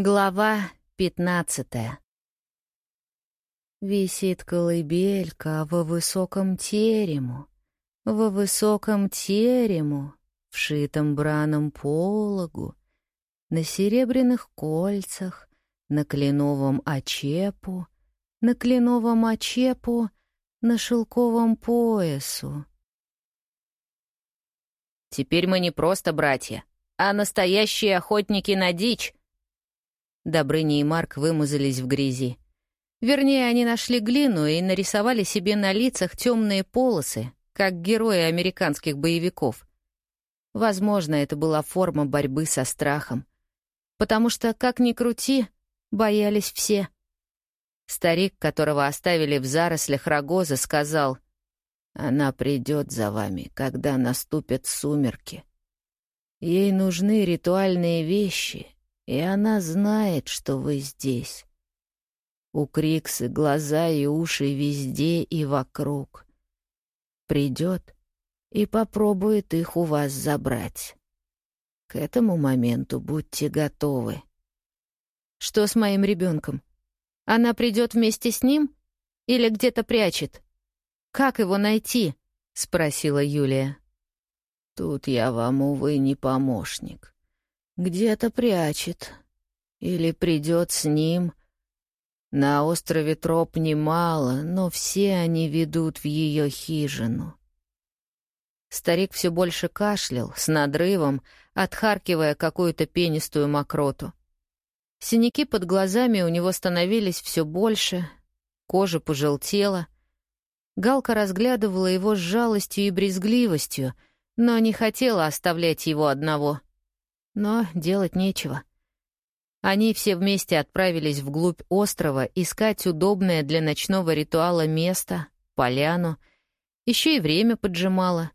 Глава пятнадцатая Висит колыбелька во высоком терему, во высоком терему, вшитом браном пологу, на серебряных кольцах, на кленовом очепу, на кленовом очепу, на шелковом поясу. Теперь мы не просто братья, а настоящие охотники на дичь, Добрыня и Марк вымазались в грязи. Вернее, они нашли глину и нарисовали себе на лицах темные полосы, как герои американских боевиков. Возможно, это была форма борьбы со страхом. Потому что, как ни крути, боялись все. Старик, которого оставили в зарослях рогоза, сказал, «Она придет за вами, когда наступят сумерки. Ей нужны ритуальные вещи, и она знает, что вы здесь. У Криксы глаза и уши везде и вокруг. Придет и попробует их у вас забрать. К этому моменту будьте готовы. Что с моим ребенком? Она придет вместе с ним или где-то прячет? Как его найти? спросила Юлия. Тут я вам, увы, не помощник. Где-то прячет. Или придет с ним. На острове троп немало, но все они ведут в ее хижину. Старик все больше кашлял, с надрывом, отхаркивая какую-то пенистую мокроту. Синяки под глазами у него становились все больше, кожа пожелтела. Галка разглядывала его с жалостью и брезгливостью, но не хотела оставлять его одного — но делать нечего. Они все вместе отправились вглубь острова искать удобное для ночного ритуала место, поляну. Еще и время поджимало.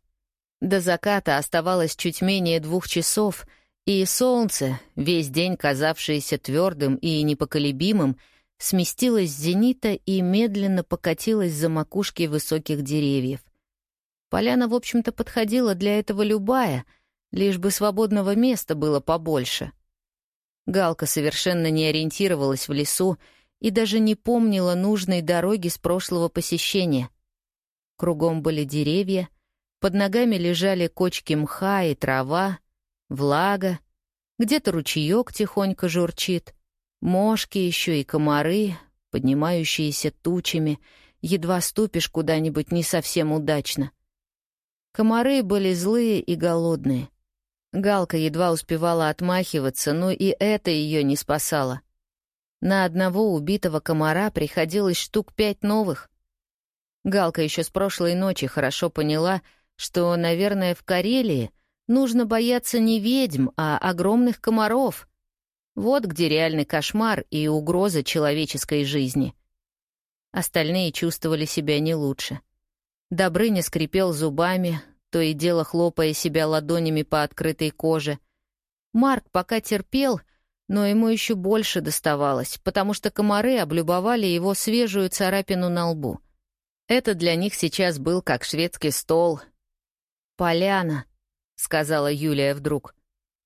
До заката оставалось чуть менее двух часов, и солнце, весь день казавшееся твердым и непоколебимым, сместилось с зенита и медленно покатилось за макушки высоких деревьев. Поляна, в общем-то, подходила для этого любая — Лишь бы свободного места было побольше. Галка совершенно не ориентировалась в лесу и даже не помнила нужной дороги с прошлого посещения. Кругом были деревья, под ногами лежали кочки мха и трава, влага, где-то ручеек тихонько журчит, мошки еще и комары, поднимающиеся тучами, едва ступишь куда-нибудь не совсем удачно. Комары были злые и голодные. Галка едва успевала отмахиваться, но и это ее не спасало. На одного убитого комара приходилось штук пять новых. Галка еще с прошлой ночи хорошо поняла, что, наверное, в Карелии нужно бояться не ведьм, а огромных комаров. Вот где реальный кошмар и угроза человеческой жизни. Остальные чувствовали себя не лучше. Добрыня скрипел зубами, то и дело хлопая себя ладонями по открытой коже. Марк пока терпел, но ему еще больше доставалось, потому что комары облюбовали его свежую царапину на лбу. Это для них сейчас был как шведский стол. «Поляна», — сказала Юлия вдруг.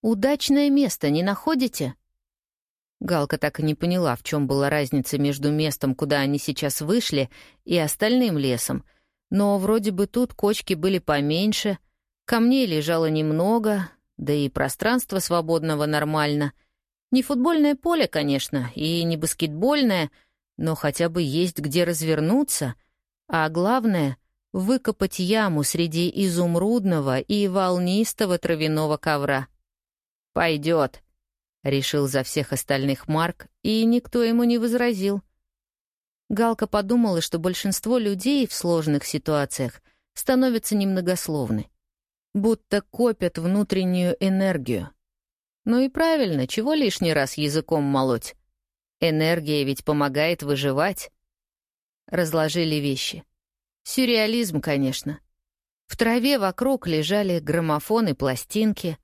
«Удачное место, не находите?» Галка так и не поняла, в чем была разница между местом, куда они сейчас вышли, и остальным лесом — но вроде бы тут кочки были поменьше, камней лежало немного, да и пространство свободного нормально. Не футбольное поле, конечно, и не баскетбольное, но хотя бы есть где развернуться, а главное — выкопать яму среди изумрудного и волнистого травяного ковра. «Пойдет», — решил за всех остальных Марк, и никто ему не возразил. Галка подумала, что большинство людей в сложных ситуациях становятся немногословны, будто копят внутреннюю энергию. Ну и правильно, чего лишний раз языком молоть? Энергия ведь помогает выживать. Разложили вещи. Сюрреализм, конечно. В траве вокруг лежали граммофоны, пластинки,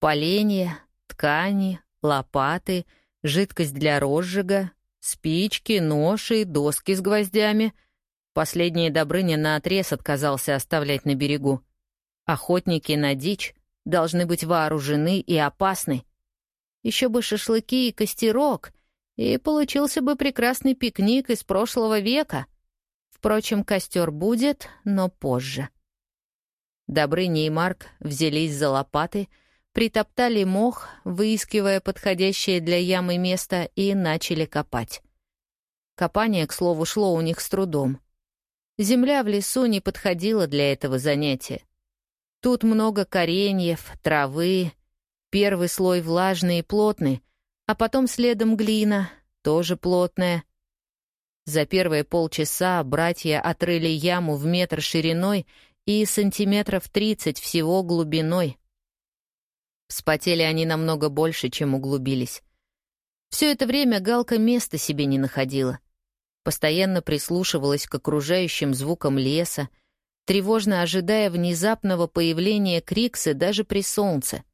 поленья, ткани, лопаты, жидкость для розжига, Спички, ноши, доски с гвоздями. Последние Добрыня наотрез отказался оставлять на берегу. Охотники на дичь должны быть вооружены и опасны. Еще бы шашлыки и костерок, и получился бы прекрасный пикник из прошлого века. Впрочем, костер будет, но позже. Добрыня и Марк взялись за лопаты, притоптали мох, выискивая подходящее для ямы место, и начали копать. Копание, к слову, шло у них с трудом. Земля в лесу не подходила для этого занятия. Тут много кореньев, травы, первый слой влажный и плотный, а потом следом глина, тоже плотная. За первые полчаса братья отрыли яму в метр шириной и сантиметров тридцать всего глубиной. Вспотели они намного больше, чем углубились. Все это время Галка места себе не находила. Постоянно прислушивалась к окружающим звукам леса, тревожно ожидая внезапного появления Криксы даже при солнце.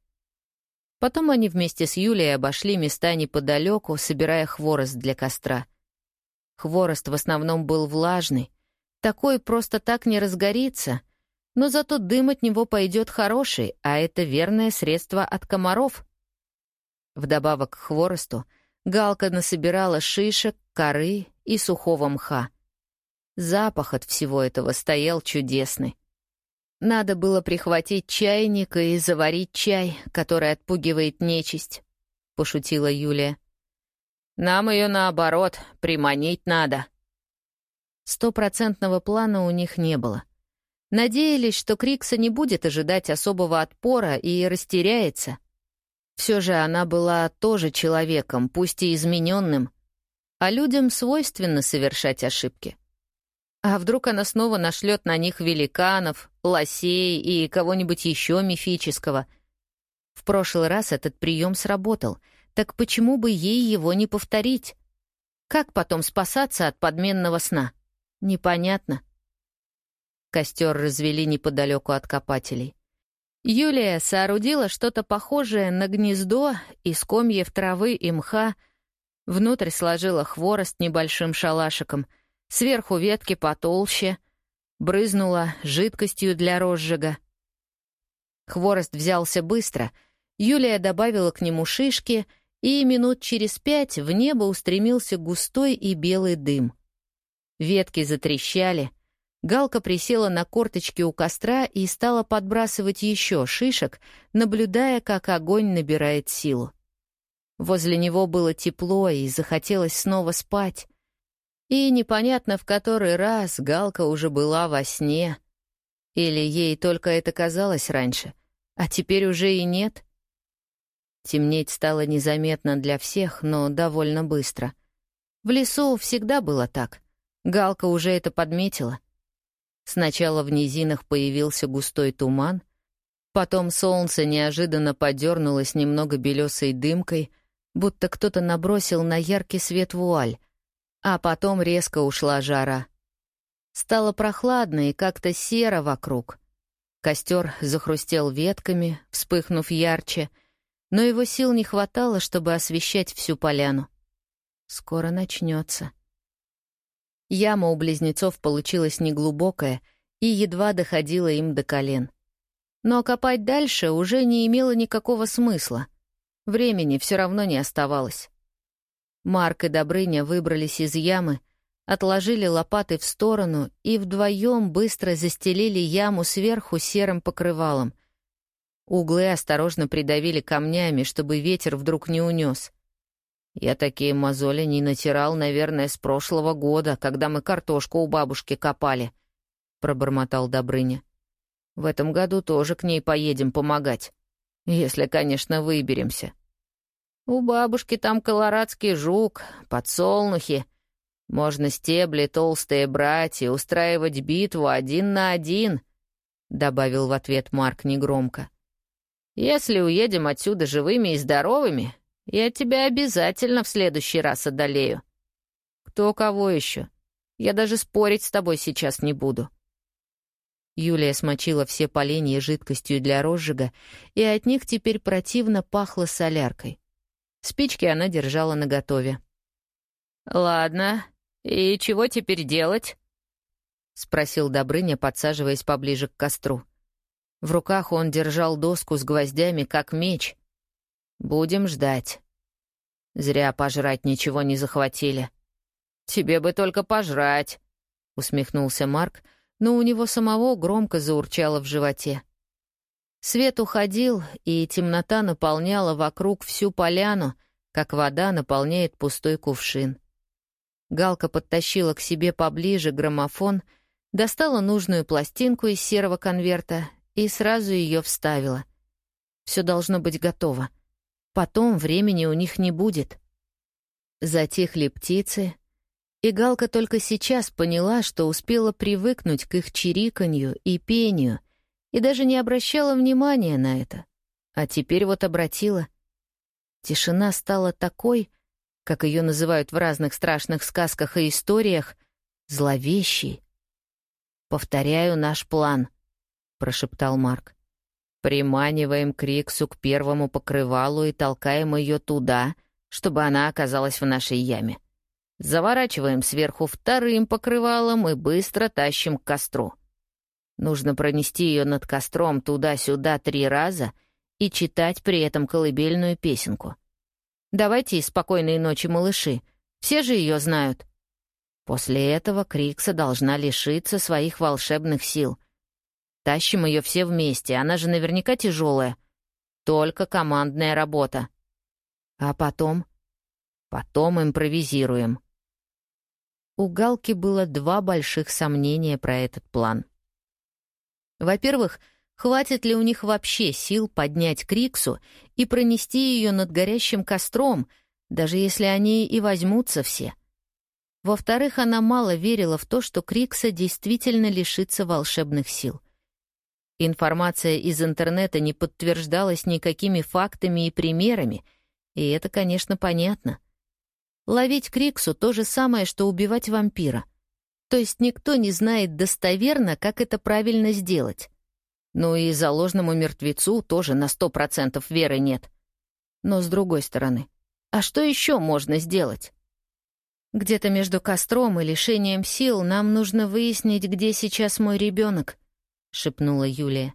Потом они вместе с Юлей обошли места неподалеку, собирая хворост для костра. Хворост в основном был влажный. Такой просто так не разгорится, но зато дым от него пойдет хороший, а это верное средство от комаров. Вдобавок к хворосту Галка насобирала шишек, коры и сухого мха. Запах от всего этого стоял чудесный. Надо было прихватить чайник и заварить чай, который отпугивает нечисть, — пошутила Юлия. Нам ее, наоборот, приманить надо. Стопроцентного плана у них не было. Надеялись, что Крикса не будет ожидать особого отпора и растеряется. Все же она была тоже человеком, пусть и измененным, а людям свойственно совершать ошибки. А вдруг она снова нашлет на них великанов, лосей и кого-нибудь еще мифического? В прошлый раз этот прием сработал, так почему бы ей его не повторить? Как потом спасаться от подменного сна? Непонятно. Костер развели неподалеку от копателей. Юлия соорудила что-то похожее на гнездо из комьев травы и мха, внутрь сложила хворост небольшим шалашиком — сверху ветки потолще, брызнула жидкостью для розжига. Хворост взялся быстро, Юлия добавила к нему шишки, и минут через пять в небо устремился густой и белый дым. Ветки затрещали, Галка присела на корточки у костра и стала подбрасывать еще шишек, наблюдая, как огонь набирает силу. Возле него было тепло, и захотелось снова спать. И непонятно в который раз Галка уже была во сне. Или ей только это казалось раньше, а теперь уже и нет. Темнеть стало незаметно для всех, но довольно быстро. В лесу всегда было так. Галка уже это подметила. Сначала в низинах появился густой туман, потом солнце неожиданно подернулось немного белесой дымкой, будто кто-то набросил на яркий свет вуаль, а потом резко ушла жара. Стало прохладно и как-то серо вокруг. Костер захрустел ветками, вспыхнув ярче, но его сил не хватало, чтобы освещать всю поляну. Скоро начнется. Яма у близнецов получилась неглубокая и едва доходила им до колен. Но копать дальше уже не имело никакого смысла. Времени все равно не оставалось. Марк и Добрыня выбрались из ямы, отложили лопаты в сторону и вдвоем быстро застелили яму сверху серым покрывалом. Углы осторожно придавили камнями, чтобы ветер вдруг не унес. Я такие мозоли не натирал, наверное, с прошлого года, когда мы картошку у бабушки копали, — пробормотал Добрыня. В этом году тоже к ней поедем помогать. Если, конечно, выберемся. У бабушки там колорадский жук, подсолнухи. Можно стебли толстые брать и устраивать битву один на один, — добавил в ответ Марк негромко. «Если уедем отсюда живыми и здоровыми, я тебя обязательно в следующий раз одолею. Кто кого еще? Я даже спорить с тобой сейчас не буду». Юлия смочила все поленья жидкостью для розжига, и от них теперь противно пахло соляркой. Спички она держала наготове. «Ладно, и чего теперь делать?» — спросил Добрыня, подсаживаясь поближе к костру. В руках он держал доску с гвоздями, как меч. «Будем ждать». Зря пожрать ничего не захватили. Тебе бы только пожрать, усмехнулся Марк, но у него самого громко заурчало в животе. Свет уходил, и темнота наполняла вокруг всю поляну, как вода наполняет пустой кувшин. Галка подтащила к себе поближе граммофон, достала нужную пластинку из серого конверта и сразу ее вставила. Все должно быть готово. Потом времени у них не будет. Затихли птицы, и Галка только сейчас поняла, что успела привыкнуть к их чириканью и пению, и даже не обращала внимания на это. А теперь вот обратила. Тишина стала такой, как ее называют в разных страшных сказках и историях, зловещей. «Повторяю наш план», — прошептал Марк. «Приманиваем Криксу к первому покрывалу и толкаем ее туда, чтобы она оказалась в нашей яме. Заворачиваем сверху вторым покрывалом и быстро тащим к костру. Нужно пронести ее над костром туда-сюда три раза — и читать при этом колыбельную песенку. «Давайте спокойной ночи, малыши. Все же ее знают». После этого Крикса должна лишиться своих волшебных сил. Тащим ее все вместе, она же наверняка тяжелая. Только командная работа. А потом? Потом импровизируем. У Галки было два больших сомнения про этот план. Во-первых, Хватит ли у них вообще сил поднять Криксу и пронести ее над горящим костром, даже если они и возьмутся все? Во-вторых, она мало верила в то, что Крикса действительно лишится волшебных сил. Информация из интернета не подтверждалась никакими фактами и примерами, и это, конечно, понятно. Ловить Криксу — то же самое, что убивать вампира. То есть никто не знает достоверно, как это правильно сделать. Ну и заложному мертвецу тоже на сто процентов веры нет. Но с другой стороны, а что еще можно сделать? Где-то между костром и лишением сил нам нужно выяснить, где сейчас мой ребенок, шепнула Юлия.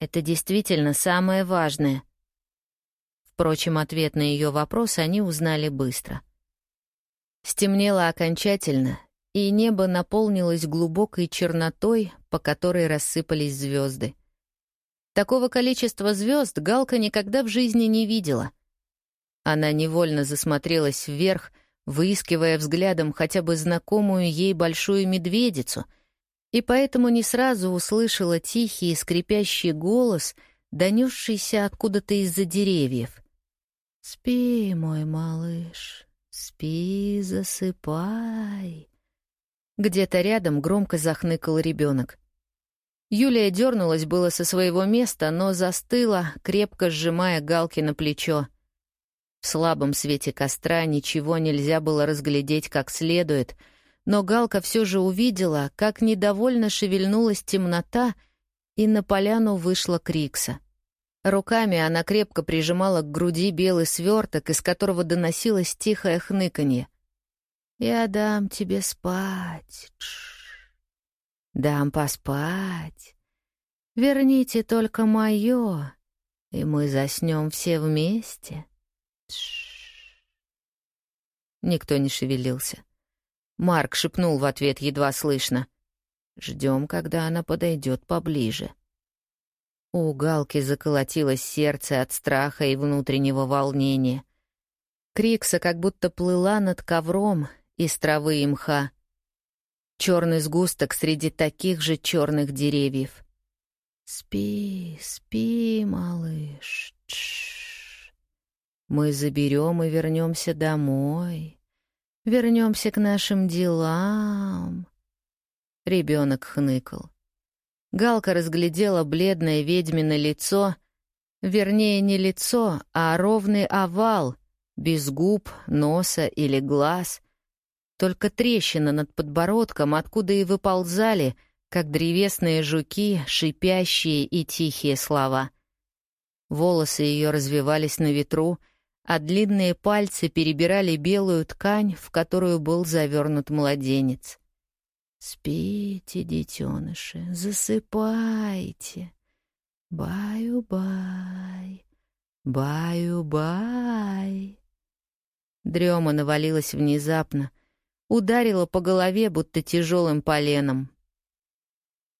Это действительно самое важное. Впрочем, ответ на ее вопрос они узнали быстро. Стемнело окончательно, и небо наполнилось глубокой чернотой, по которой рассыпались звезды. Такого количества звезд Галка никогда в жизни не видела. Она невольно засмотрелась вверх, выискивая взглядом хотя бы знакомую ей большую медведицу, и поэтому не сразу услышала тихий скрипящий голос, донесшийся откуда-то из-за деревьев. «Спи, мой малыш, спи, засыпай». Где-то рядом громко захныкал ребенок. Юлия дернулась было со своего места, но застыла, крепко сжимая Галки на плечо. В слабом свете костра ничего нельзя было разглядеть как следует, но Галка все же увидела, как недовольно шевельнулась темнота, и на поляну вышла Крикса. Руками она крепко прижимала к груди белый сверток, из которого доносилось тихое хныканье. «Я дам тебе спать. Тш Дам поспать. Верните только мое, и мы заснем все вместе. Тш. Никто не шевелился. Марк шепнул в ответ едва слышно. Ждем, когда она подойдет поближе. У Галки заколотилось сердце от страха и внутреннего волнения. Крикса как будто плыла над ковром из травы и мха. Черный сгусток среди таких же черных деревьев. «Спи, спи, малыш. Тш. Мы заберем и вернемся домой. Вернемся к нашим делам». Ребенок хныкал. Галка разглядела бледное ведьмино лицо, вернее, не лицо, а ровный овал, без губ, носа или глаз — только трещина над подбородком, откуда и выползали, как древесные жуки, шипящие и тихие слова. Волосы ее развивались на ветру, а длинные пальцы перебирали белую ткань, в которую был завернут младенец. «Спите, детеныши, засыпайте. Баю-бай, баю-бай». Дрема навалилась внезапно, ударила по голове, будто тяжелым поленом.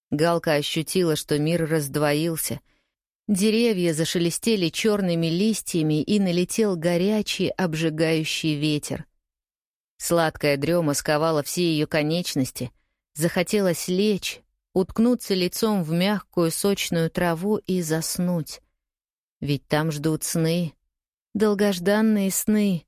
Галка ощутила, что мир раздвоился. Деревья зашелестели черными листьями, и налетел горячий, обжигающий ветер. Сладкая дрема сковала все ее конечности. Захотелось лечь, уткнуться лицом в мягкую сочную траву и заснуть. Ведь там ждут сны, долгожданные сны.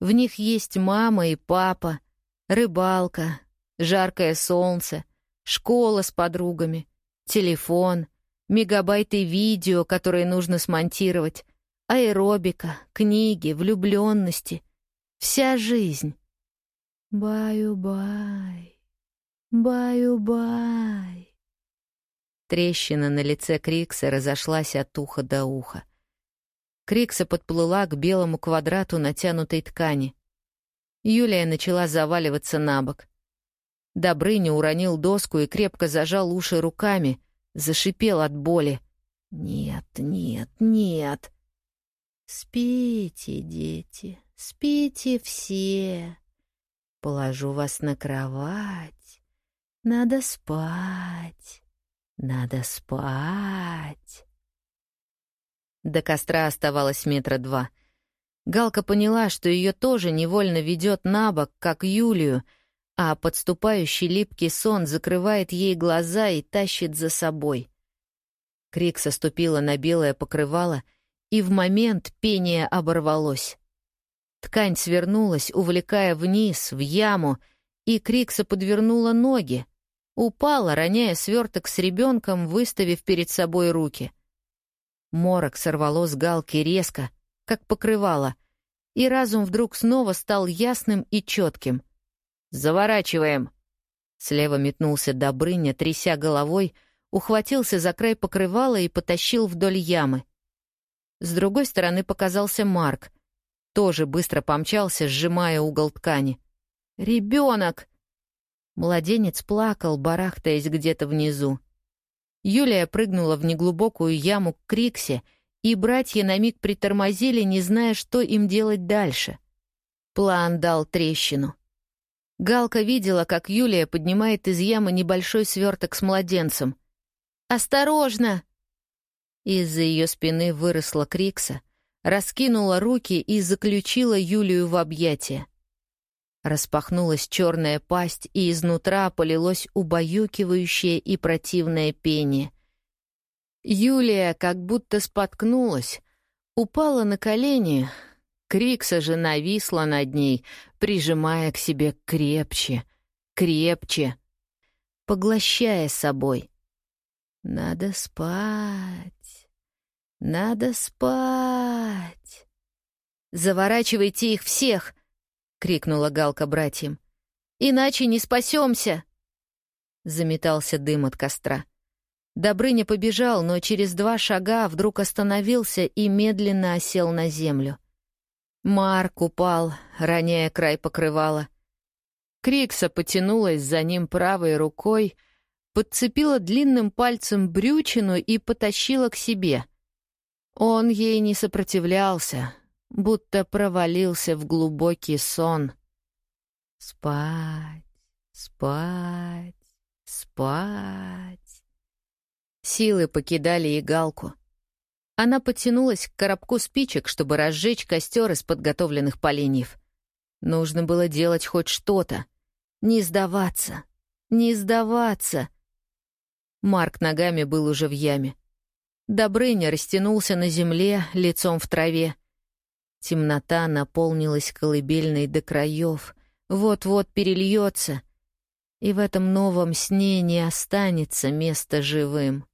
В них есть мама и папа, рыбалка, жаркое солнце, школа с подругами, телефон, мегабайты видео, которые нужно смонтировать, аэробика, книги, влюбленности, вся жизнь. Баю-бай, баю-бай. Трещина на лице Крикса разошлась от уха до уха. Крикса подплыла к белому квадрату натянутой ткани. Юлия начала заваливаться на бок. Добрыня уронил доску и крепко зажал уши руками, зашипел от боли. «Нет, нет, нет!» «Спите, дети, спите все. Положу вас на кровать. Надо спать, надо спать». До костра оставалось метра два. Галка поняла, что ее тоже невольно ведет на бок, как Юлию, а подступающий липкий сон закрывает ей глаза и тащит за собой. Крик соступила на белое покрывало, и в момент пение оборвалось. Ткань свернулась, увлекая вниз, в яму, и Крикса подвернула ноги. Упала, роняя сверток с ребенком, выставив перед собой руки — Морок сорвало с галки резко, как покрывало, и разум вдруг снова стал ясным и четким. «Заворачиваем!» Слева метнулся Добрыня, тряся головой, ухватился за край покрывала и потащил вдоль ямы. С другой стороны показался Марк. Тоже быстро помчался, сжимая угол ткани. «Ребенок!» Младенец плакал, барахтаясь где-то внизу. Юлия прыгнула в неглубокую яму к Криксе, и братья на миг притормозили, не зная, что им делать дальше. План дал трещину. Галка видела, как Юлия поднимает из ямы небольшой сверток с младенцем. «Осторожно!» Из-за ее спины выросла Крикса, раскинула руки и заключила Юлию в объятия. Распахнулась черная пасть, и изнутра полилось убаюкивающее и противное пение. Юлия как будто споткнулась, упала на колени, Крикса же нависла над ней, прижимая к себе крепче, крепче, поглощая собой. «Надо спать, надо спать». «Заворачивайте их всех!» крикнула Галка братьям. «Иначе не спасемся!» Заметался дым от костра. Добрыня побежал, но через два шага вдруг остановился и медленно осел на землю. Марк упал, роняя край покрывала. Крикса потянулась за ним правой рукой, подцепила длинным пальцем брючину и потащила к себе. Он ей не сопротивлялся, будто провалился в глубокий сон. Спать, спать, спать. Силы покидали игалку. Она потянулась к коробку спичек, чтобы разжечь костер из подготовленных поленьев. Нужно было делать хоть что-то. Не сдаваться, не сдаваться. Марк ногами был уже в яме. Добрыня растянулся на земле, лицом в траве. Темнота наполнилась колыбельной до краев, вот-вот перельется, и в этом новом сне не останется места живым.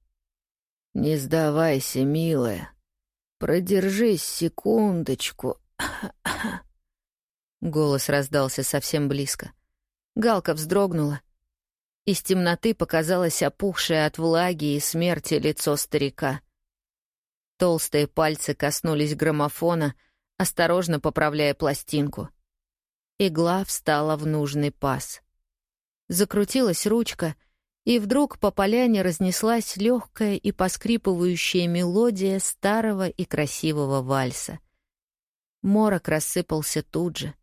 «Не сдавайся, милая. Продержись секундочку». Голос раздался совсем близко. Галка вздрогнула. Из темноты показалось опухшее от влаги и смерти лицо старика. Толстые пальцы коснулись граммофона — осторожно поправляя пластинку. Игла встала в нужный паз. Закрутилась ручка, и вдруг по поляне разнеслась легкая и поскрипывающая мелодия старого и красивого вальса. Морок рассыпался тут же.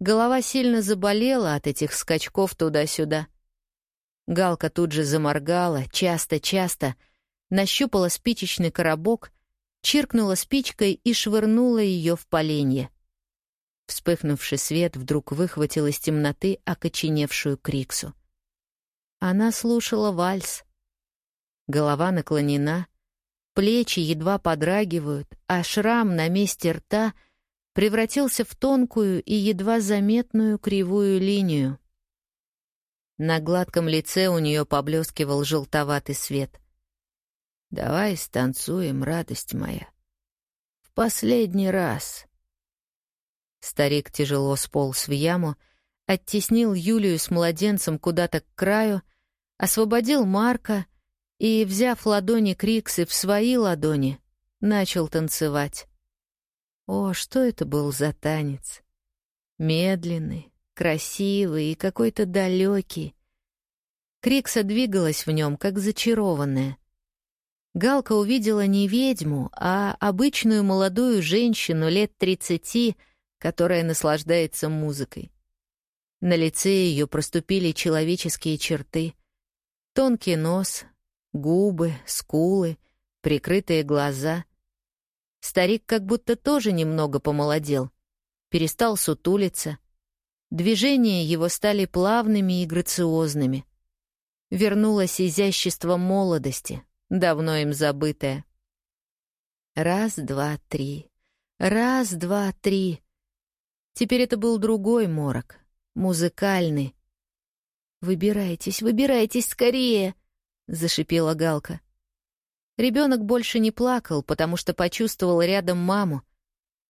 Голова сильно заболела от этих скачков туда-сюда. Галка тут же заморгала, часто-часто, нащупала спичечный коробок, чиркнула спичкой и швырнула ее в поленье. Вспыхнувший свет вдруг выхватил из темноты окоченевшую Криксу. Она слушала вальс. Голова наклонена, плечи едва подрагивают, а шрам на месте рта превратился в тонкую и едва заметную кривую линию. На гладком лице у нее поблескивал желтоватый свет. «Давай станцуем, радость моя. В последний раз». Старик тяжело сполз в яму, оттеснил Юлию с младенцем куда-то к краю, освободил Марка и, взяв ладони Криксы в свои ладони, начал танцевать. О, что это был за танец! Медленный, красивый и какой-то далекий. Крикса двигалась в нем, как зачарованная. Галка увидела не ведьму, а обычную молодую женщину лет тридцати, которая наслаждается музыкой. На лице ее проступили человеческие черты. Тонкий нос, губы, скулы, прикрытые глаза. Старик как будто тоже немного помолодел, перестал сутулиться. Движения его стали плавными и грациозными. Вернулось изящество молодости, давно им забытое. Раз, два, три. Раз, два, три. Теперь это был другой морок, музыкальный. «Выбирайтесь, выбирайтесь скорее!» — зашипела Галка. Ребенок больше не плакал, потому что почувствовал рядом маму.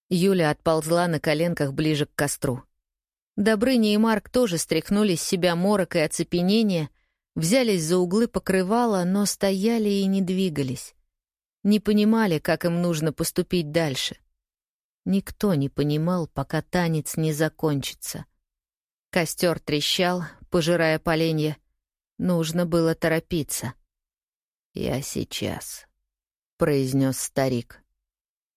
Юля отползла на коленках ближе к костру. Добрыня и Марк тоже стряхнули с себя морок и оцепенение, взялись за углы покрывала, но стояли и не двигались. Не понимали, как им нужно поступить дальше. Никто не понимал, пока танец не закончится. Костер трещал, пожирая поленья. Нужно было торопиться. «Я сейчас», — произнес старик.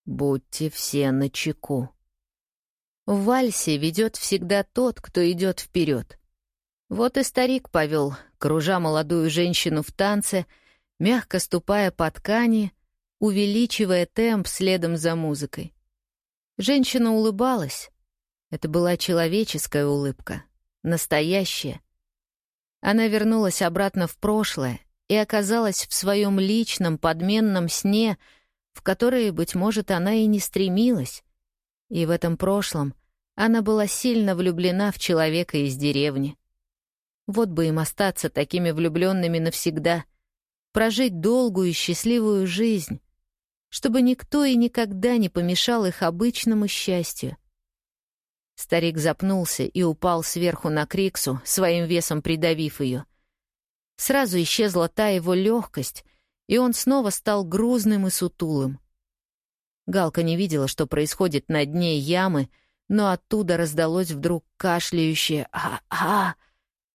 «Будьте все начеку». В вальсе ведет всегда тот, кто идет вперед. Вот и старик повел, кружа молодую женщину в танце, мягко ступая по ткани, увеличивая темп следом за музыкой. Женщина улыбалась. Это была человеческая улыбка, настоящая. Она вернулась обратно в прошлое, и оказалась в своем личном подменном сне, в который, быть может, она и не стремилась. И в этом прошлом она была сильно влюблена в человека из деревни. Вот бы им остаться такими влюбленными навсегда, прожить долгую и счастливую жизнь, чтобы никто и никогда не помешал их обычному счастью. Старик запнулся и упал сверху на Криксу, своим весом придавив ее — Сразу исчезла та его легкость, и он снова стал грузным и сутулым. Галка не видела, что происходит на дне ямы, но оттуда раздалось вдруг кашляющее «а-а»,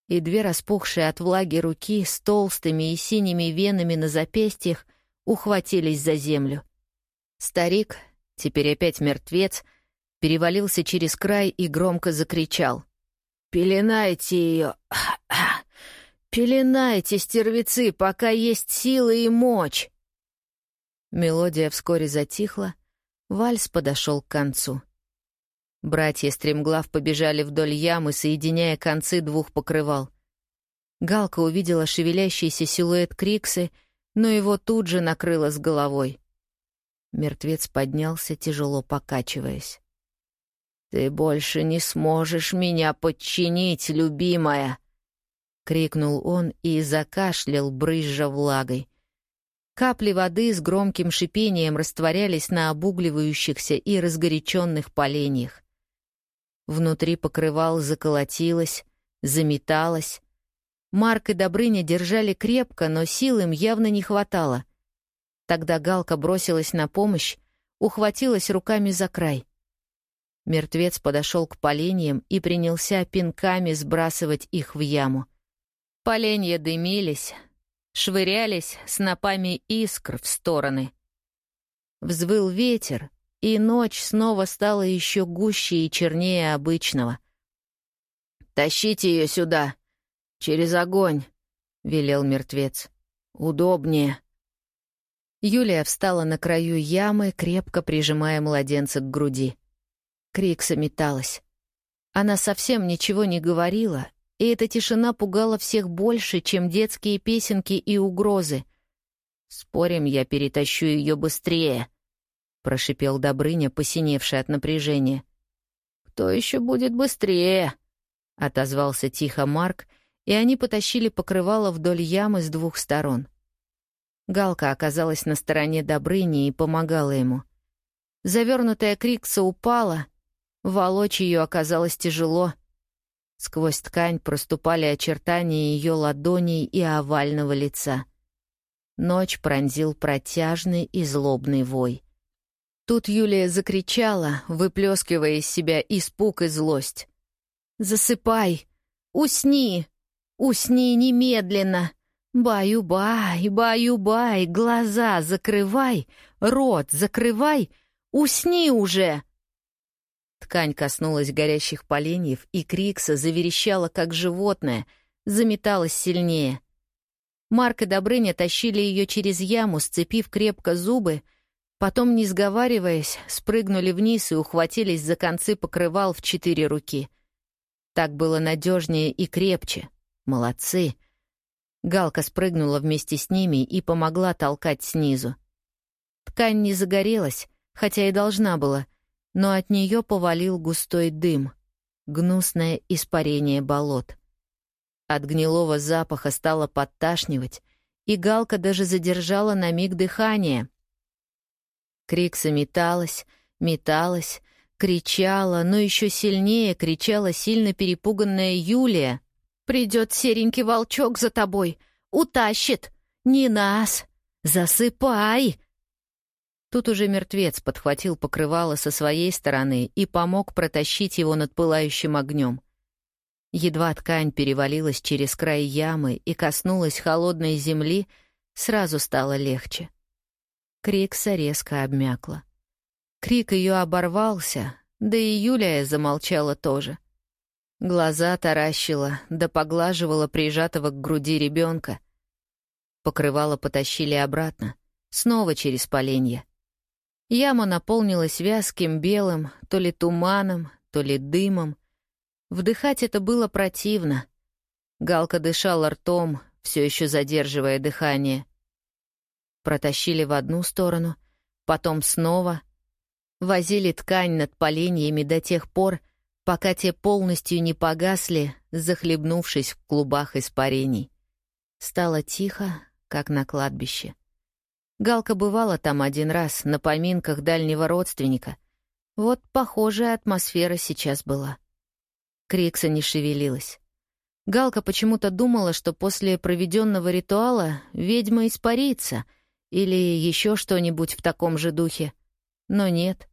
и две распухшие от влаги руки с толстыми и синими венами на запястьях ухватились за землю. Старик, теперь опять мертвец, перевалился через край и громко закричал. «Пеленайте ее! «Пеленайте, стервецы, пока есть силы и мочь!» Мелодия вскоре затихла, вальс подошел к концу. Братья стремглав побежали вдоль ямы, соединяя концы двух покрывал. Галка увидела шевелящийся силуэт Криксы, но его тут же накрыло с головой. Мертвец поднялся, тяжело покачиваясь. «Ты больше не сможешь меня подчинить, любимая!» крикнул он и закашлял, брызжа влагой. Капли воды с громким шипением растворялись на обугливающихся и разгоряченных поленьях. Внутри покрывал заколотилось, заметалось. Марк и Добрыня держали крепко, но сил им явно не хватало. Тогда Галка бросилась на помощь, ухватилась руками за край. Мертвец подошел к поленьям и принялся пинками сбрасывать их в яму. Поленья дымились, швырялись снопами искр в стороны. Взвыл ветер, и ночь снова стала еще гуще и чернее обычного. «Тащите ее сюда! Через огонь!» — велел мертвец. «Удобнее!» Юлия встала на краю ямы, крепко прижимая младенца к груди. Крикса металась. Она совсем ничего не говорила, и эта тишина пугала всех больше, чем детские песенки и угрозы. «Спорим, я перетащу ее быстрее», — прошипел Добрыня, посиневший от напряжения. «Кто еще будет быстрее?» — отозвался тихо Марк, и они потащили покрывало вдоль ямы с двух сторон. Галка оказалась на стороне Добрыни и помогала ему. Завернутая Крикса упала, волочь ее оказалось тяжело. Сквозь ткань проступали очертания ее ладоней и овального лица. Ночь пронзил протяжный и злобный вой. Тут Юлия закричала, выплескивая из себя испуг и злость. «Засыпай! Усни! Усни немедленно!» «Баю-бай, баю-бай, глаза закрывай, рот закрывай, усни уже!» Ткань коснулась горящих поленьев, и Крикса заверещала, как животное, заметалась сильнее. Марк и Добрыня тащили ее через яму, сцепив крепко зубы, потом, не сговариваясь, спрыгнули вниз и ухватились за концы покрывал в четыре руки. Так было надежнее и крепче. Молодцы! — Галка спрыгнула вместе с ними и помогла толкать снизу. Ткань не загорелась, хотя и должна была, но от нее повалил густой дым, гнусное испарение болот. От гнилого запаха стало подташнивать, и Галка даже задержала на миг дыхание. Крикса металась, металась, кричала, но еще сильнее кричала сильно перепуганная Юлия — Придет серенький волчок за тобой, утащит. Не нас. Засыпай!» Тут уже мертвец подхватил покрывало со своей стороны и помог протащить его над пылающим огнем. Едва ткань перевалилась через край ямы и коснулась холодной земли, сразу стало легче. Крикса резко обмякла. Крик ее оборвался, да и Юлия замолчала тоже — Глаза таращила, да поглаживала прижатого к груди ребенка. Покрывало потащили обратно, снова через поленья. Яма наполнилась вязким белым, то ли туманом, то ли дымом. Вдыхать это было противно. Галка дышала ртом, все еще задерживая дыхание. Протащили в одну сторону, потом снова. Возили ткань над поленьями до тех пор, пока те полностью не погасли, захлебнувшись в клубах испарений. Стало тихо, как на кладбище. Галка бывала там один раз, на поминках дальнего родственника. Вот похожая атмосфера сейчас была. Крикса не шевелилась. Галка почему-то думала, что после проведенного ритуала ведьма испарится или еще что-нибудь в таком же духе. Но нет.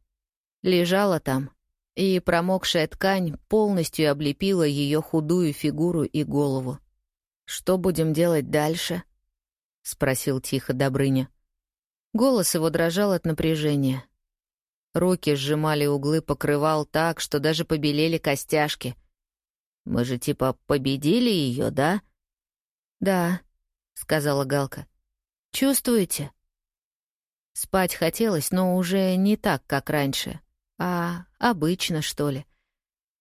Лежала там, и промокшая ткань полностью облепила ее худую фигуру и голову. «Что будем делать дальше?» — спросил тихо Добрыня. Голос его дрожал от напряжения. Руки сжимали углы покрывал так, что даже побелели костяшки. «Мы же типа победили ее, да?» «Да», — сказала Галка. «Чувствуете?» Спать хотелось, но уже не так, как раньше. А обычно, что ли.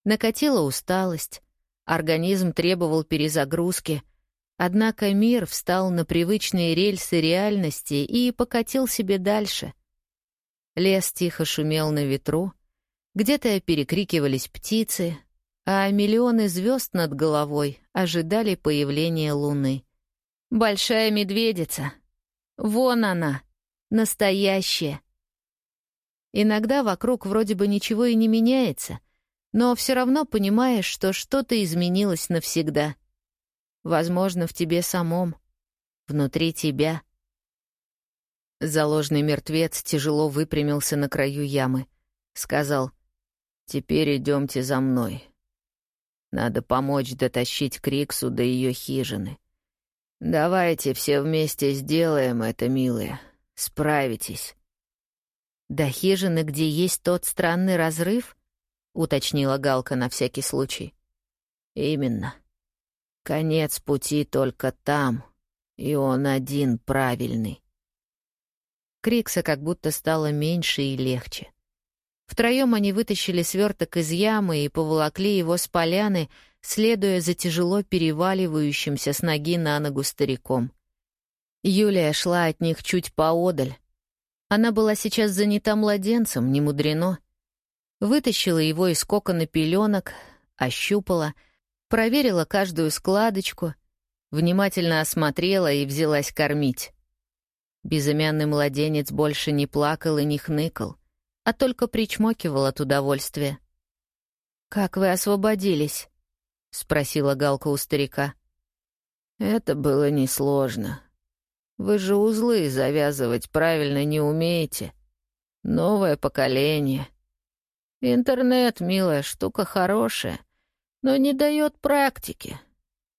Накатила усталость, организм требовал перезагрузки, однако мир встал на привычные рельсы реальности и покатил себе дальше. Лес тихо шумел на ветру, где-то перекрикивались птицы, а миллионы звезд над головой ожидали появления луны. Большая медведица. Вон она, настоящая, Иногда вокруг вроде бы ничего и не меняется, но все равно понимаешь, что что-то изменилось навсегда. Возможно, в тебе самом, внутри тебя. Заложный мертвец тяжело выпрямился на краю ямы. Сказал, «Теперь идемте за мной. Надо помочь дотащить Криксу до ее хижины. Давайте все вместе сделаем это, милые. Справитесь». До хижины, где есть тот странный разрыв? Уточнила Галка на всякий случай. Именно. Конец пути только там, и он один правильный. Крикса как будто стало меньше и легче. Втроем они вытащили сверток из ямы и поволокли его с поляны, следуя за тяжело переваливающимся с ноги на ногу стариком. Юлия шла от них чуть поодаль. Она была сейчас занята младенцем, не мудрено. Вытащила его из кокона пеленок, ощупала, проверила каждую складочку, внимательно осмотрела и взялась кормить. Безымянный младенец больше не плакал и не хныкал, а только причмокивал от удовольствия. «Как вы освободились?» — спросила Галка у старика. «Это было несложно. Вы же узлы завязывать правильно не умеете. Новое поколение. Интернет, милая, штука хорошая, но не дает практики,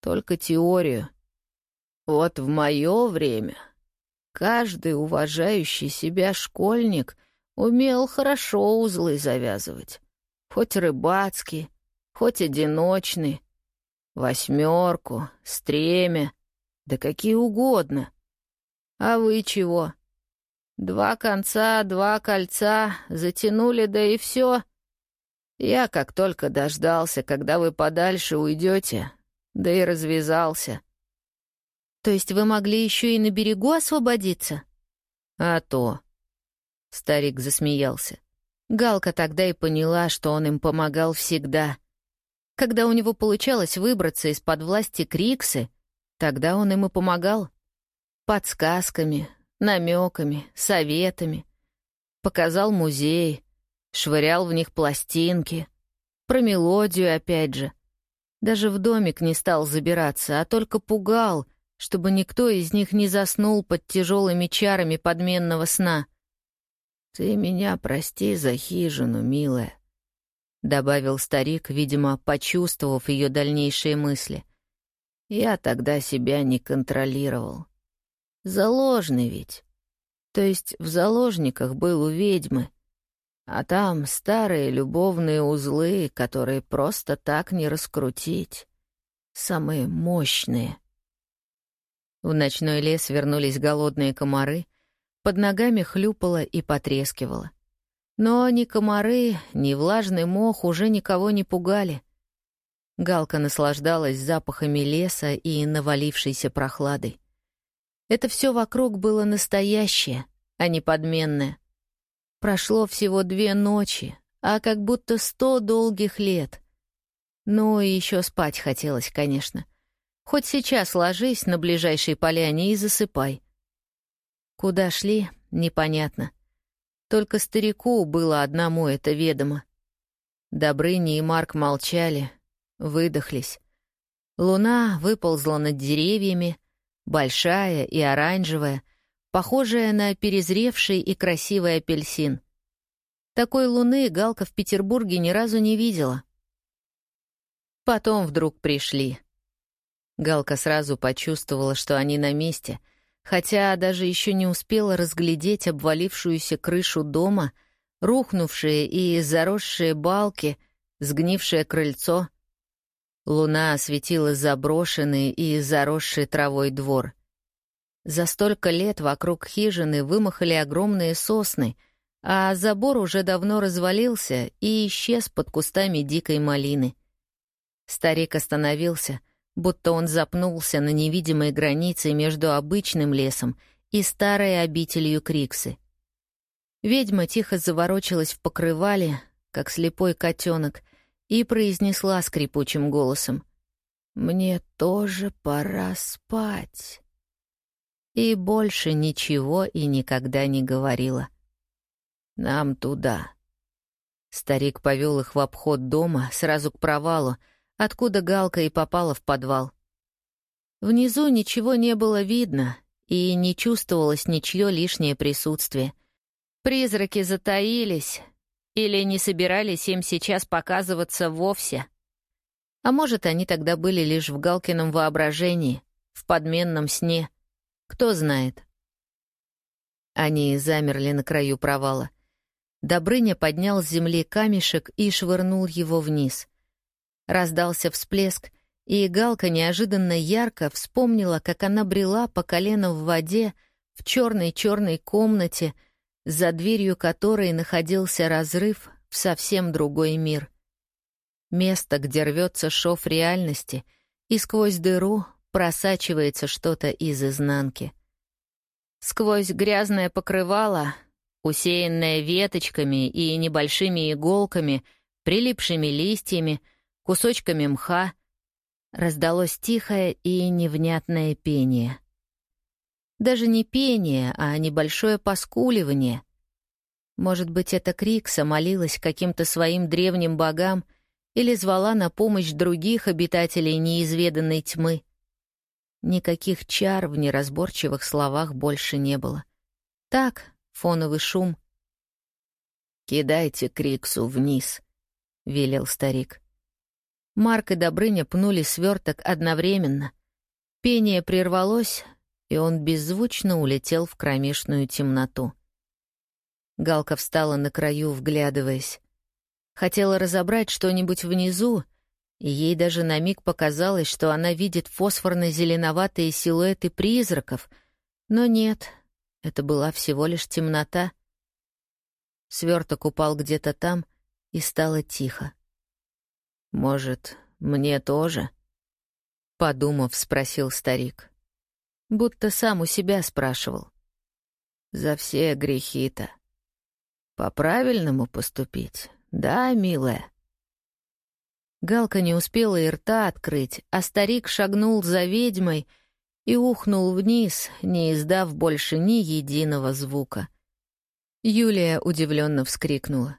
только теорию. Вот в мое время Каждый уважающий себя школьник умел хорошо узлы завязывать. Хоть рыбацкий, хоть одиночный, восьмерку, стремя, да какие угодно. А вы чего? Два конца, два кольца, затянули, да и все. Я как только дождался, когда вы подальше уйдете, да и развязался. То есть вы могли еще и на берегу освободиться? А то. Старик засмеялся. Галка тогда и поняла, что он им помогал всегда. Когда у него получалось выбраться из-под власти Криксы, тогда он им и помогал. Подсказками, намеками, советами. Показал музей, швырял в них пластинки. Про мелодию опять же. Даже в домик не стал забираться, а только пугал — чтобы никто из них не заснул под тяжелыми чарами подменного сна. «Ты меня прости за хижину, милая», — добавил старик, видимо, почувствовав ее дальнейшие мысли. «Я тогда себя не контролировал. Заложный ведь. То есть в заложниках был у ведьмы. А там старые любовные узлы, которые просто так не раскрутить. Самые мощные». В ночной лес вернулись голодные комары, под ногами хлюпало и потрескивало. Но ни комары, ни влажный мох уже никого не пугали. Галка наслаждалась запахами леса и навалившейся прохладой. Это все вокруг было настоящее, а не подменное. Прошло всего две ночи, а как будто сто долгих лет. Ну и еще спать хотелось, конечно. — Хоть сейчас ложись на ближайшей поляне и засыпай. Куда шли, непонятно. Только старику было одному это ведомо. Добрыня и Марк молчали, выдохлись. Луна выползла над деревьями, большая и оранжевая, похожая на перезревший и красивый апельсин. Такой луны Галка в Петербурге ни разу не видела. Потом вдруг пришли. Галка сразу почувствовала, что они на месте, хотя даже еще не успела разглядеть обвалившуюся крышу дома, рухнувшие и заросшие балки, сгнившее крыльцо. Луна осветила заброшенный и заросший травой двор. За столько лет вокруг хижины вымахали огромные сосны, а забор уже давно развалился и исчез под кустами дикой малины. Старик остановился — будто он запнулся на невидимой границе между обычным лесом и старой обителью Криксы. Ведьма тихо заворочилась в покрывале, как слепой котенок, и произнесла скрипучим голосом. «Мне тоже пора спать». И больше ничего и никогда не говорила. «Нам туда». Старик повел их в обход дома, сразу к провалу, откуда Галка и попала в подвал. Внизу ничего не было видно, и не чувствовалось ничье лишнее присутствие. Призраки затаились или не собирались им сейчас показываться вовсе. А может, они тогда были лишь в Галкином воображении, в подменном сне. Кто знает. Они замерли на краю провала. Добрыня поднял с земли камешек и швырнул его вниз. Раздался всплеск, и Галка неожиданно ярко вспомнила, как она брела по колено в воде в черной-черной комнате, за дверью которой находился разрыв в совсем другой мир. Место, где рвется шов реальности, и сквозь дыру просачивается что-то из изнанки. Сквозь грязное покрывало, усеянное веточками и небольшими иголками, прилипшими листьями, кусочками мха, раздалось тихое и невнятное пение. Даже не пение, а небольшое поскуливание. Может быть, это Крикса молилась каким-то своим древним богам или звала на помощь других обитателей неизведанной тьмы. Никаких чар в неразборчивых словах больше не было. Так, фоновый шум. «Кидайте Криксу вниз», — велел старик. Марк и Добрыня пнули сверток одновременно. Пение прервалось, и он беззвучно улетел в кромешную темноту. Галка встала на краю, вглядываясь. Хотела разобрать что-нибудь внизу, и ей даже на миг показалось, что она видит фосфорно-зеленоватые силуэты призраков, но нет, это была всего лишь темнота. Сверток упал где-то там, и стало тихо. «Может, мне тоже?» Подумав, спросил старик. Будто сам у себя спрашивал. «За все грехи-то. По-правильному поступить, да, милая?» Галка не успела и рта открыть, а старик шагнул за ведьмой и ухнул вниз, не издав больше ни единого звука. Юлия удивленно вскрикнула.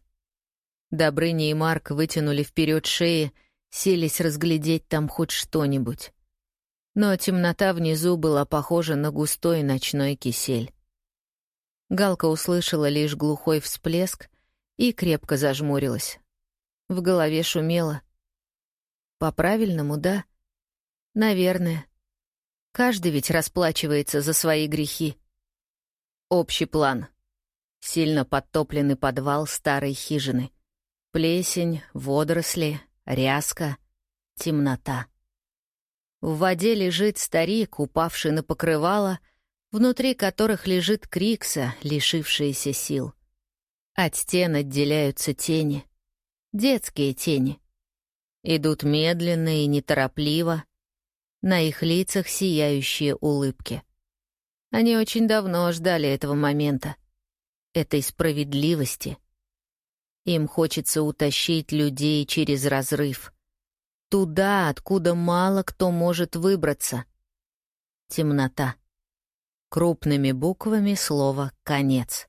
Добрыня и Марк вытянули вперед шеи, селись разглядеть там хоть что-нибудь. Но темнота внизу была похожа на густой ночной кисель. Галка услышала лишь глухой всплеск и крепко зажмурилась. В голове шумело. По-правильному, да? Наверное. Каждый ведь расплачивается за свои грехи. Общий план. Сильно подтопленный подвал старой хижины. Плесень, водоросли, ряска, темнота. В воде лежит старик, упавший на покрывало, внутри которых лежит Крикса, лишившаяся сил. От стен отделяются тени. Детские тени. Идут медленно и неторопливо. На их лицах сияющие улыбки. Они очень давно ждали этого момента. Этой справедливости — им хочется утащить людей через разрыв. Туда, откуда мало кто может выбраться. Темнота. Крупными буквами слово «конец».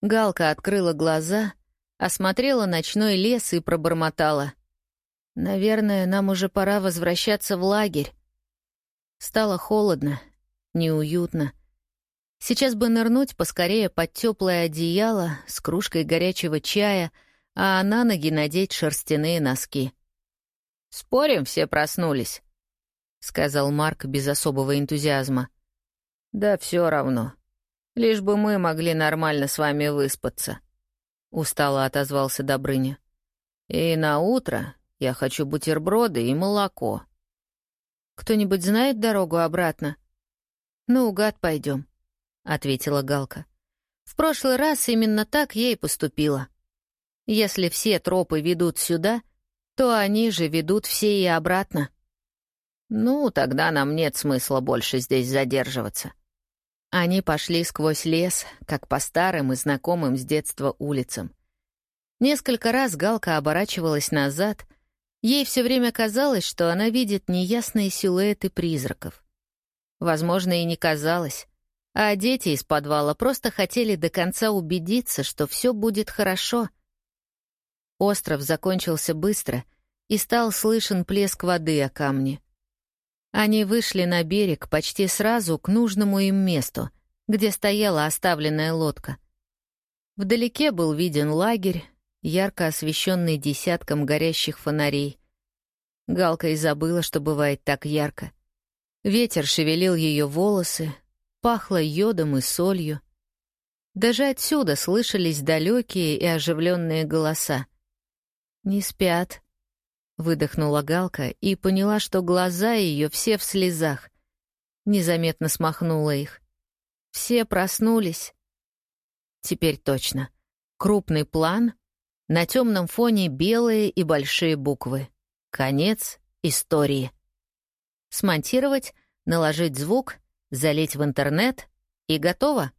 Галка открыла глаза, осмотрела ночной лес и пробормотала. «Наверное, нам уже пора возвращаться в лагерь». Стало холодно, неуютно. Сейчас бы нырнуть поскорее под теплое одеяло с кружкой горячего чая, а на ноги надеть шерстяные носки. «Спорим, все проснулись», — сказал Марк без особого энтузиазма. «Да все равно. Лишь бы мы могли нормально с вами выспаться», — устало отозвался Добрыня. «И на утро я хочу бутерброды и молоко». «Кто-нибудь знает дорогу обратно?» «Ну, угад пойдем. — ответила Галка. «В прошлый раз именно так я и поступила. Если все тропы ведут сюда, то они же ведут все и обратно». «Ну, тогда нам нет смысла больше здесь задерживаться». Они пошли сквозь лес, как по старым и знакомым с детства улицам. Несколько раз Галка оборачивалась назад. Ей все время казалось, что она видит неясные силуэты призраков. Возможно, и не казалось. А дети из подвала просто хотели до конца убедиться, что все будет хорошо. Остров закончился быстро, и стал слышен плеск воды о камне. Они вышли на берег почти сразу к нужному им месту, где стояла оставленная лодка. Вдалеке был виден лагерь, ярко освещенный десятком горящих фонарей. Галка и забыла, что бывает так ярко. Ветер шевелил ее волосы, пахло йодом и солью. Даже отсюда слышались далекие и оживленные голоса. «Не спят», — выдохнула Галка и поняла, что глаза ее все в слезах. Незаметно смахнула их. Все проснулись. Теперь точно. Крупный план, на темном фоне белые и большие буквы. Конец истории. Смонтировать, наложить звук, залить в интернет и готово.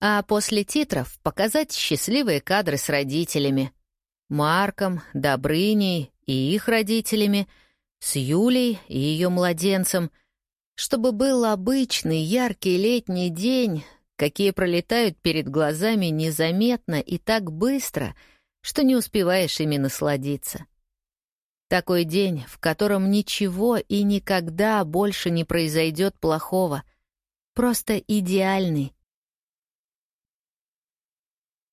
А после титров показать счастливые кадры с родителями. Марком, Добрыней и их родителями, с Юлей и ее младенцем, чтобы был обычный яркий летний день, какие пролетают перед глазами незаметно и так быстро, что не успеваешь ими насладиться. Такой день, в котором ничего и никогда больше не произойдет плохого. Просто идеальный.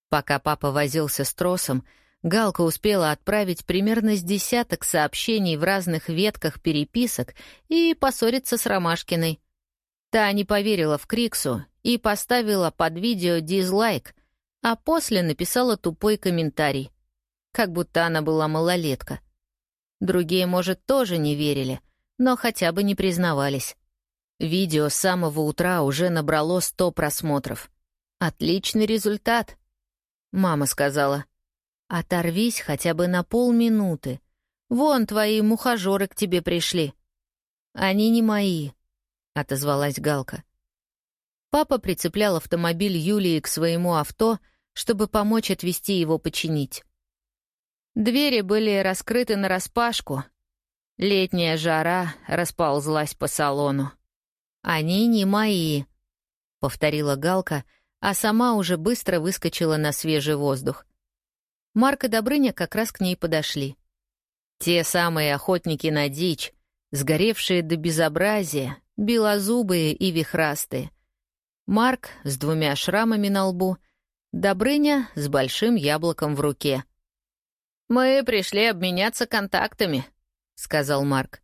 Пока папа возился с тросом, Галка успела отправить примерно с десяток сообщений в разных ветках переписок и поссориться с Ромашкиной. Та не поверила в Криксу и поставила под видео дизлайк, а после написала тупой комментарий, как будто она была малолетка — Другие, может, тоже не верили, но хотя бы не признавались. Видео с самого утра уже набрало сто просмотров. Отличный результат. Мама сказала, оторвись хотя бы на полминуты. Вон твои мухожоры к тебе пришли. Они не мои, отозвалась Галка. Папа прицеплял автомобиль Юлии к своему авто, чтобы помочь отвезти его починить. Двери были раскрыты нараспашку. Летняя жара расползлась по салону. «Они не мои», — повторила Галка, а сама уже быстро выскочила на свежий воздух. Марк и Добрыня как раз к ней подошли. Те самые охотники на дичь, сгоревшие до безобразия, белозубые и вихрастые. Марк с двумя шрамами на лбу, Добрыня с большим яблоком в руке. «Мы пришли обменяться контактами», — сказал Марк.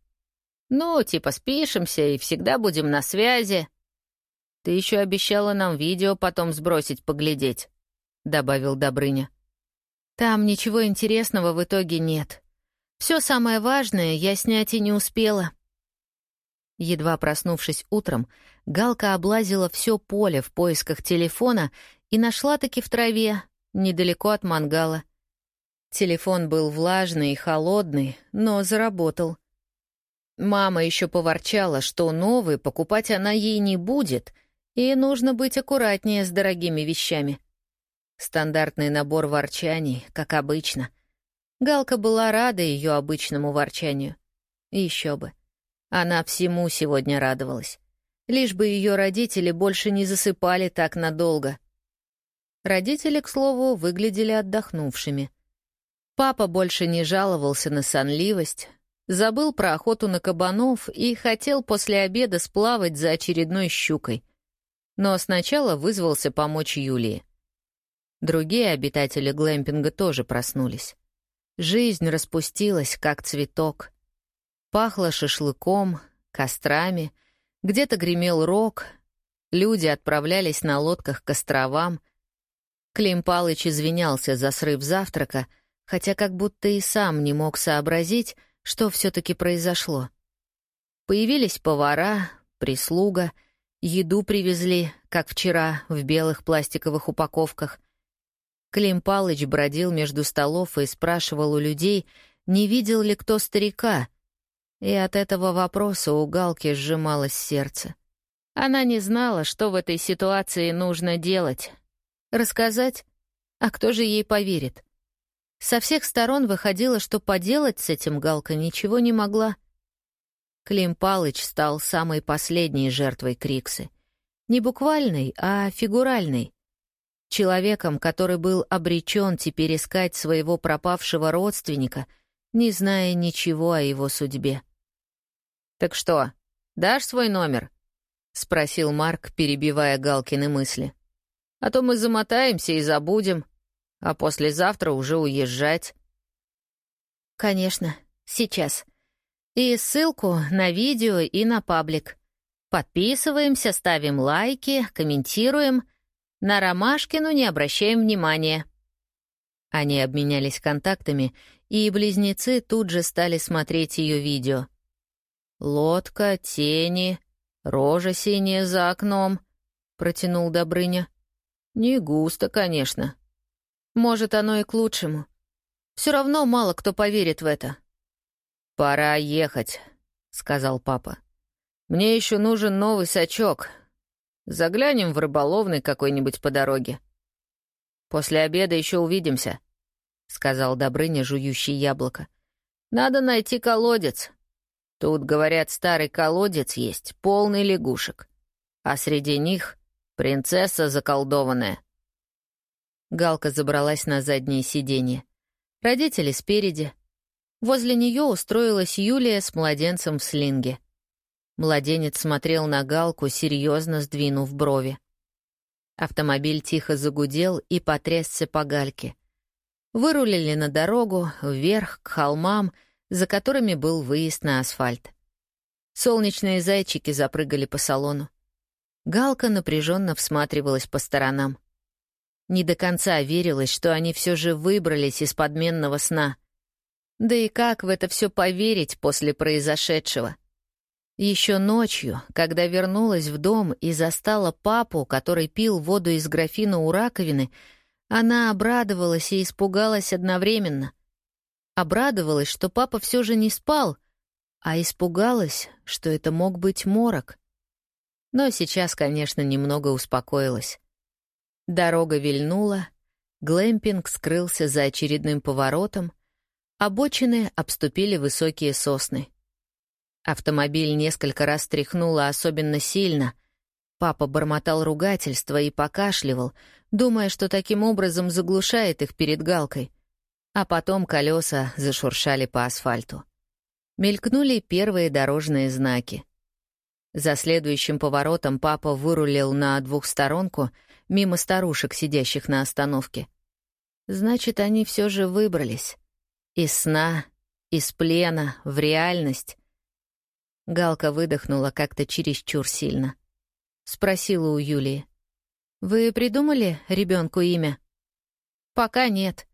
«Ну, типа спишемся и всегда будем на связи». «Ты еще обещала нам видео потом сбросить поглядеть», — добавил Добрыня. «Там ничего интересного в итоге нет. Все самое важное я снять и не успела». Едва проснувшись утром, Галка облазила все поле в поисках телефона и нашла-таки в траве, недалеко от мангала — Телефон был влажный и холодный, но заработал. Мама еще поворчала, что новый покупать она ей не будет, и нужно быть аккуратнее с дорогими вещами. Стандартный набор ворчаний, как обычно. Галка была рада ее обычному ворчанию. Еще бы. Она всему сегодня радовалась. Лишь бы ее родители больше не засыпали так надолго. Родители, к слову, выглядели отдохнувшими — Папа больше не жаловался на сонливость, забыл про охоту на кабанов и хотел после обеда сплавать за очередной щукой. Но сначала вызвался помочь Юлии. Другие обитатели глэмпинга тоже проснулись. Жизнь распустилась, как цветок. Пахло шашлыком, кострами, где-то гремел рог, люди отправлялись на лодках к островам. Клим Палыч извинялся за срыв завтрака — хотя как будто и сам не мог сообразить, что все-таки произошло. Появились повара, прислуга, еду привезли, как вчера, в белых пластиковых упаковках. Клим Палыч бродил между столов и спрашивал у людей, не видел ли кто старика, и от этого вопроса у Галки сжималось сердце. Она не знала, что в этой ситуации нужно делать. Рассказать? А кто же ей поверит? Со всех сторон выходило, что поделать с этим Галка ничего не могла. Клим Палыч стал самой последней жертвой Криксы. Не буквальной, а фигуральной. Человеком, который был обречен теперь искать своего пропавшего родственника, не зная ничего о его судьбе. «Так что, дашь свой номер?» — спросил Марк, перебивая Галкины мысли. «А то мы замотаемся и забудем» а послезавтра уже уезжать». «Конечно, сейчас. И ссылку на видео и на паблик. Подписываемся, ставим лайки, комментируем. На Ромашкину не обращаем внимания». Они обменялись контактами, и близнецы тут же стали смотреть ее видео. «Лодка, тени, рожа синяя за окном», — протянул Добрыня. «Не густо, конечно. Может, оно и к лучшему. Все равно мало кто поверит в это». «Пора ехать», — сказал папа. «Мне еще нужен новый сачок. Заглянем в рыболовный какой-нибудь по дороге. После обеда еще увидимся», — сказал Добрыня, жующий яблоко. «Надо найти колодец. Тут, говорят, старый колодец есть, полный лягушек. А среди них принцесса заколдованная». Галка забралась на заднее сиденье. Родители спереди — Возле нее устроилась Юлия с младенцем в слинге. Младенец смотрел на Галку, серьезно сдвинув брови. Автомобиль тихо загудел и потрясся по гальке. Вырулили на дорогу, вверх, к холмам, за которыми был выезд на асфальт. Солнечные зайчики запрыгали по салону. Галка напряженно всматривалась по сторонам. Не до конца верилась, что они все же выбрались из подменного сна — да и как в это все поверить после произошедшего? Еще ночью, когда вернулась в дом и застала папу, который пил воду из графина у раковины, она обрадовалась и испугалась одновременно. Обрадовалась, что папа все же не спал, а испугалась, что это мог быть морок. Но сейчас, конечно, немного успокоилась. Дорога вильнула, глэмпинг скрылся за очередным поворотом, Обочины обступили высокие сосны. Автомобиль несколько раз тряхнуло особенно сильно. Папа бормотал ругательства и покашливал, думая, что таким образом заглушает их перед галкой. А потом колеса зашуршали по асфальту. Мелькнули первые дорожные знаки. За следующим поворотом папа вырулил на двухсторонку мимо старушек, сидящих на остановке. Значит, они все же выбрались. Из сна, из плена, в реальность. Галка выдохнула как-то чересчур сильно. Спросила у Юлии. «Вы придумали ребенку имя?» «Пока нет.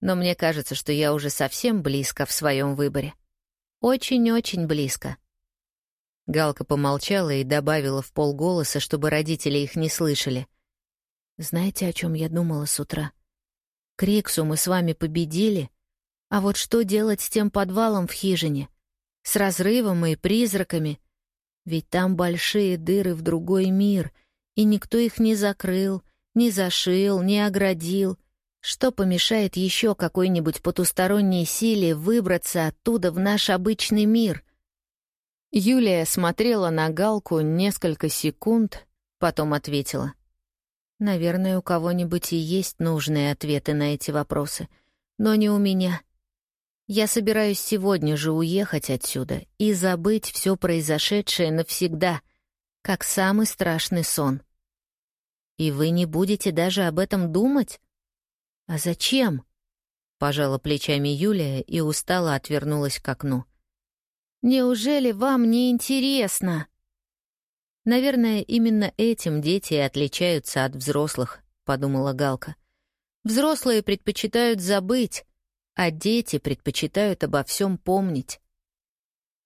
Но мне кажется, что я уже совсем близко в своем выборе. Очень-очень близко». Галка помолчала и добавила в полголоса, чтобы родители их не слышали. «Знаете, о чем я думала с утра? Криксу мы с вами победили, а вот что делать с тем подвалом в хижине? С разрывом и призраками? Ведь там большие дыры в другой мир, и никто их не закрыл, не зашил, не оградил. Что помешает еще какой-нибудь потусторонней силе выбраться оттуда в наш обычный мир? Юлия смотрела на Галку несколько секунд, потом ответила. «Наверное, у кого-нибудь и есть нужные ответы на эти вопросы, но не у меня». Я собираюсь сегодня же уехать отсюда и забыть все произошедшее навсегда, как самый страшный сон. И вы не будете даже об этом думать? А зачем? Пожала плечами Юлия и устало отвернулась к окну. Неужели вам не интересно? Наверное, именно этим дети и отличаются от взрослых, подумала Галка. Взрослые предпочитают забыть, а дети предпочитают обо всем помнить.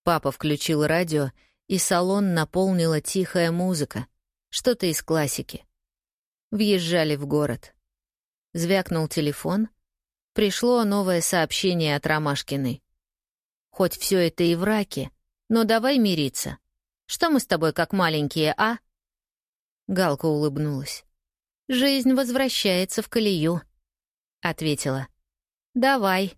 Папа включил радио, и салон наполнила тихая музыка, что-то из классики. Въезжали в город. Звякнул телефон. Пришло новое сообщение от Ромашкиной. «Хоть все это и враки, но давай мириться. Что мы с тобой как маленькие, а?» Галка улыбнулась. «Жизнь возвращается в колею», — ответила. Давай.